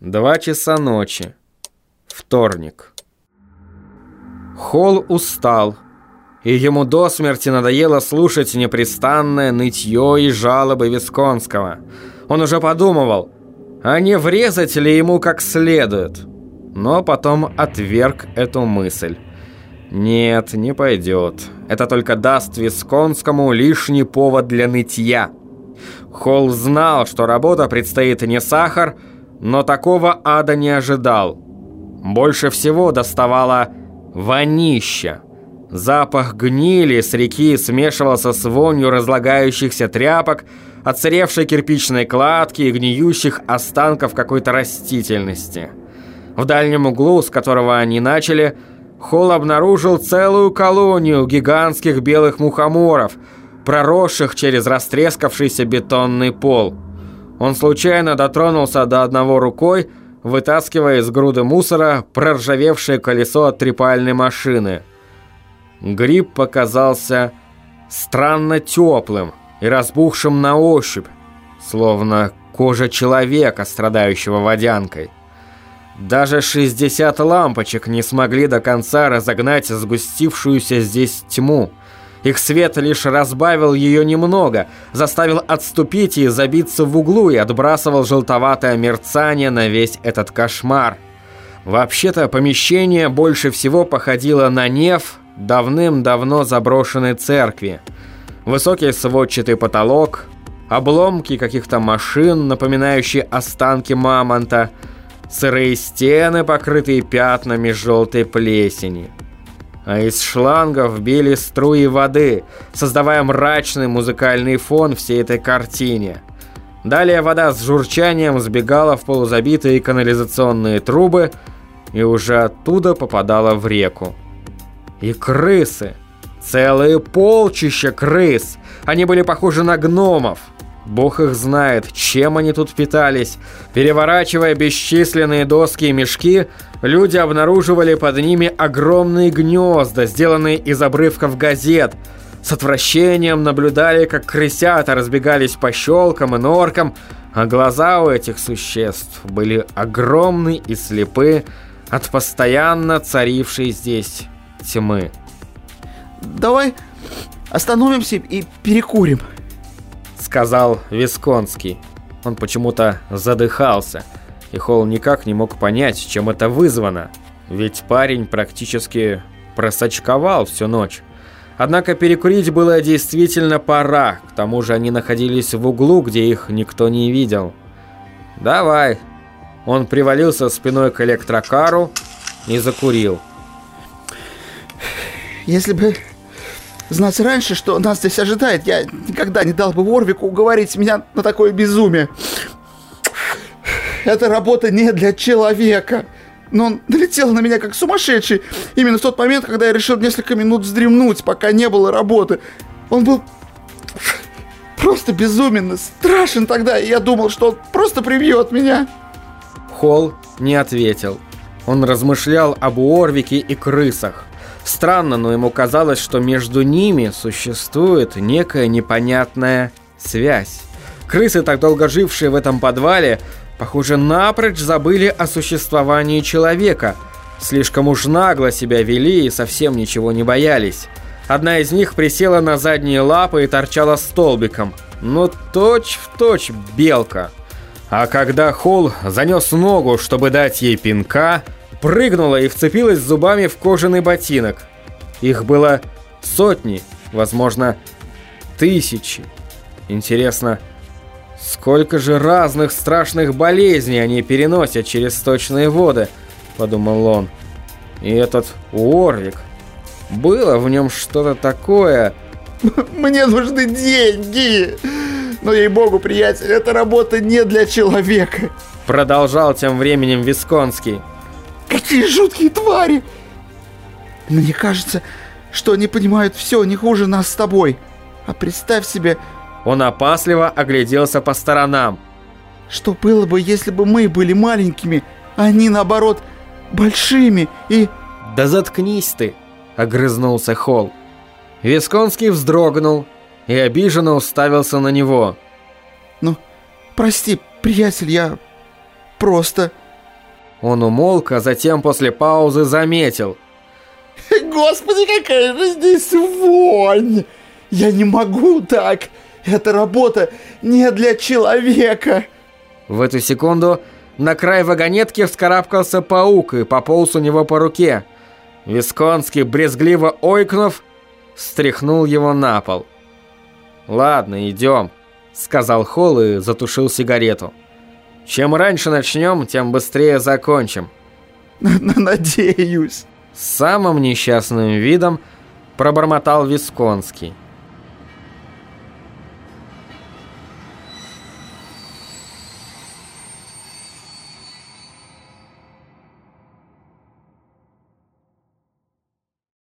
Два часа ночи. Вторник. Холл устал, и ему до смерти надоело слушать непрестанное нытье и жалобы Висконского. Он уже подумывал, а не врезать ли ему как следует. Но потом отверг эту мысль. Нет, не пойдет. Это только даст Висконскому лишний повод для нытья. Холл знал, что работа предстоит не сахар, но такого ада не ожидал. Больше всего доставало вонища. Запах гнили с реки смешивался с вонью разлагающихся тряпок, отсыревшей кирпичной кладки и гниющих останков какой-то растительности. В дальнем углу, с которого они начали, Холл обнаружил целую колонию гигантских белых мухоморов, проросших через растрескавшийся бетонный пол. Он случайно дотронулся до одного рукой, вытаскивая из груды мусора проржавевшее колесо от трепальной машины. Гриб показался странно теплым и разбухшим на ощупь, словно кожа человека, страдающего водянкой. Даже 60 лампочек не смогли до конца разогнать сгустившуюся здесь тьму. Их свет лишь разбавил ее немного, заставил отступить и забиться в углу и отбрасывал желтоватое мерцание на весь этот кошмар. Вообще-то помещение больше всего походило на неф давным-давно заброшенной церкви. Высокий сводчатый потолок, обломки каких-то машин, напоминающие останки мамонта – сырые стены, покрытые пятнами желтой плесени. А из шлангов били струи воды, создавая мрачный музыкальный фон всей этой картине. Далее вода с журчанием сбегала в полузабитые канализационные трубы и уже оттуда попадала в реку. И крысы. Целые полчища крыс. Они были похожи на гномов. Бог их знает, чем они тут питались. Переворачивая бесчисленные доски и мешки, люди обнаруживали под ними огромные гнезда, сделанные из обрывков газет. С отвращением наблюдали, как крысята разбегались по щелкам и норкам, а глаза у этих существ были огромны и слепы от постоянно царившей здесь тьмы. «Давай остановимся и перекурим», сказал Висконский. Он почему-то задыхался, и Холл никак не мог понять, чем это вызвано, ведь парень практически просочковал всю ночь. Однако перекурить было действительно пора, к тому же они находились в углу, где их никто не видел. «Давай!» Он привалился спиной к электрокару и закурил. «Если бы Знать раньше, что нас здесь ожидает, я никогда не дал бы Ворвику уговорить меня на такое безумие. Эта работа не для человека. Но он налетел на меня как сумасшедший. Именно в тот момент, когда я решил несколько минут вздремнуть, пока не было работы. Он был просто безумен, страшен тогда, и я думал, что он просто прибьет меня. Холл не ответил. Он размышлял об Уорвике и крысах. Странно, но ему казалось, что между ними существует некая непонятная связь. Крысы, так долго жившие в этом подвале, похоже, напрочь забыли о существовании человека. Слишком уж нагло себя вели и совсем ничего не боялись. Одна из них присела на задние лапы и торчала столбиком. Ну, точь-в-точь точь белка. А когда Холл занес ногу, чтобы дать ей пинка, прыгнула и вцепилась зубами в кожаный ботинок. Их было сотни, возможно, тысячи. Интересно, сколько же разных страшных болезней они переносят через сточные воды, подумал он. И этот Уорвик, было в нем что-то такое... Мне нужны деньги! Но ей-богу, приятель, эта работа не для человека. Продолжал тем временем Висконский. Какие жуткие твари! Мне кажется, что они понимают все не хуже нас с тобой. А представь себе... Он опасливо огляделся по сторонам. Что было бы, если бы мы были маленькими, а они, наоборот, большими и... «Да заткнись ты!» — огрызнулся Холл. Висконский вздрогнул и обиженно уставился на него. «Ну, прости, приятель, я просто...» Он умолк, а затем после паузы заметил. Господи, какая же здесь вонь! Я не могу так! Эта работа не для человека! В эту секунду на край вагонетки вскарабкался паук и пополз у него по руке. Висконский, брезгливо ойкнув, стряхнул его на пол. «Ладно, идем», — сказал Холл и затушил сигарету. «Чем раньше начнем, тем быстрее закончим». «Надеюсь». С самым несчастным видом пробормотал Висконский.